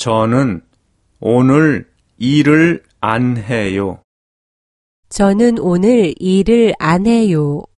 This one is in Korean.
저는 오늘 일을 안 해요. 저는 오늘 일을 안 해요.